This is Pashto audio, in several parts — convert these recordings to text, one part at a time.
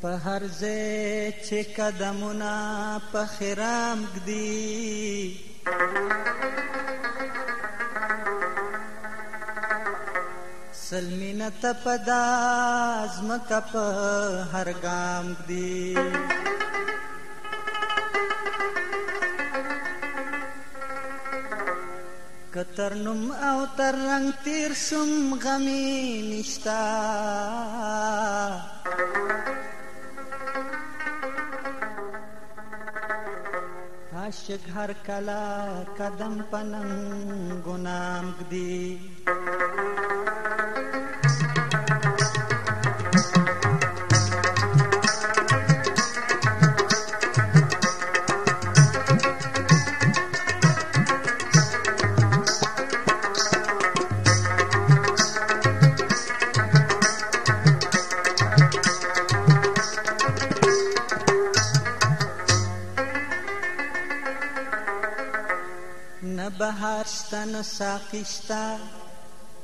په هر ځای چې قدمونه په خرام کدي سلمینه ته په دا ځمکه په هر ګام کدي کتر نوم او تر رنگ تیر شم غمی نشتا आश घर कला कदम पनम गुनाम दी بهارشتا نه ساقشتا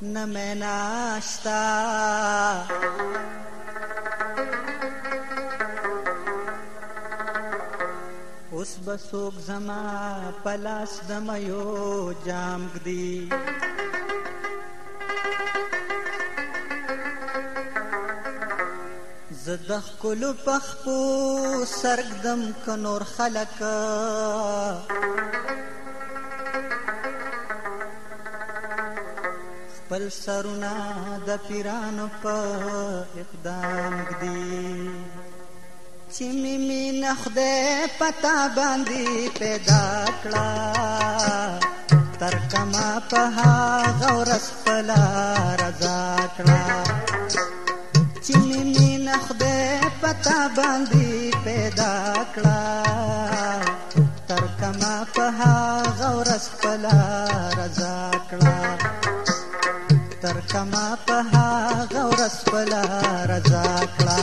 نه میناشتا اوس به څوک زما په لاس د میو جام ږدي زه د ښکلو پخپو سرګدم که نور خلک خپل سرونه د پیرانو په اقدام کدي چې مې مين خدای پتا باندې پیدا کړه تر کما په هغه ورځ خپل رضا کړه چې مې مين خدای پتا باندې پیدا کړه تر کما په هغه ورځ خپل رضا کما په هغه ورځ په لاره ځا کړه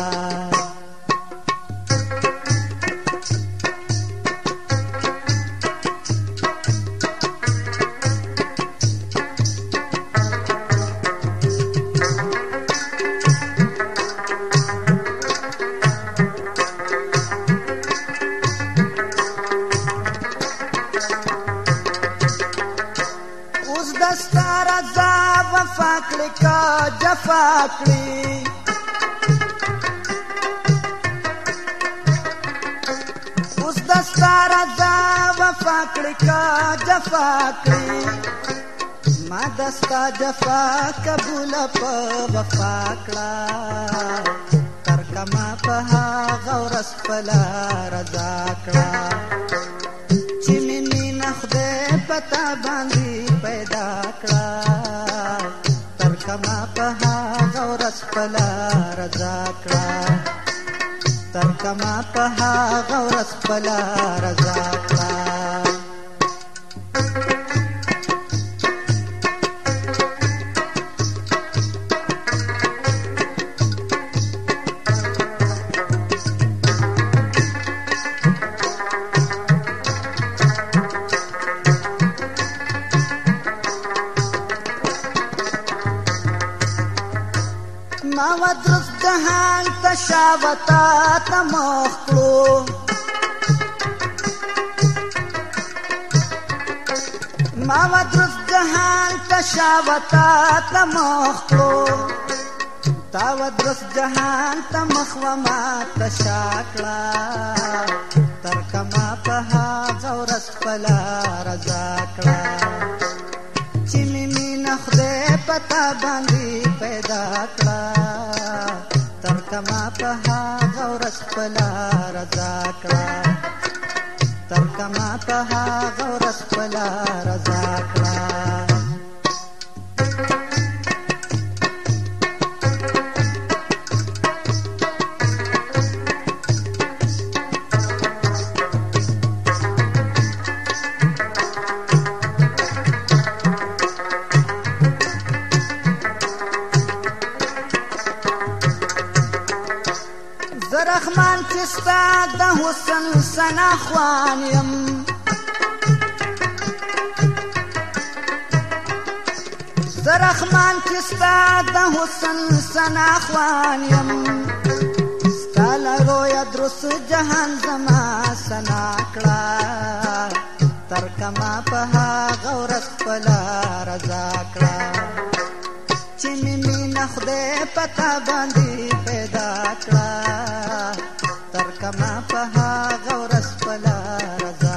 کس دستا رضا وفا کړی کا جفا کړی اوس دستا رضا وفا کړی کا جفا کړی ما دستا جفا قبول په وفا کړا تر کما په غورس پلا رضا کړا ما په هغه ورځ خپله رضا کړه ترکه ما په هغه ورځ خپله رضا کړه ما ودرست هان تشاوتا تمخلو ما ودرست هان تشاوتا تمخلو تا ودرست جهان تمخوا ما تشاکلا ترکما په ها غورس پلا رضا کړه پتا باندې پیدا کړه تر کما په هغه ورځ پلا رضا کړه تر کما په هغه ورځ پلا رضا کړه زرخمان کستا د حسن سنا خوانیم زرخمان کستا د حسن سنا خوانیم ستال رویا درس جهان زما سنا کړه تر کما په غورس پلا رضا کړه چې مې مینه خدای پتا باندې پیدا کړه تر کما په هغه ورځ پلا رضا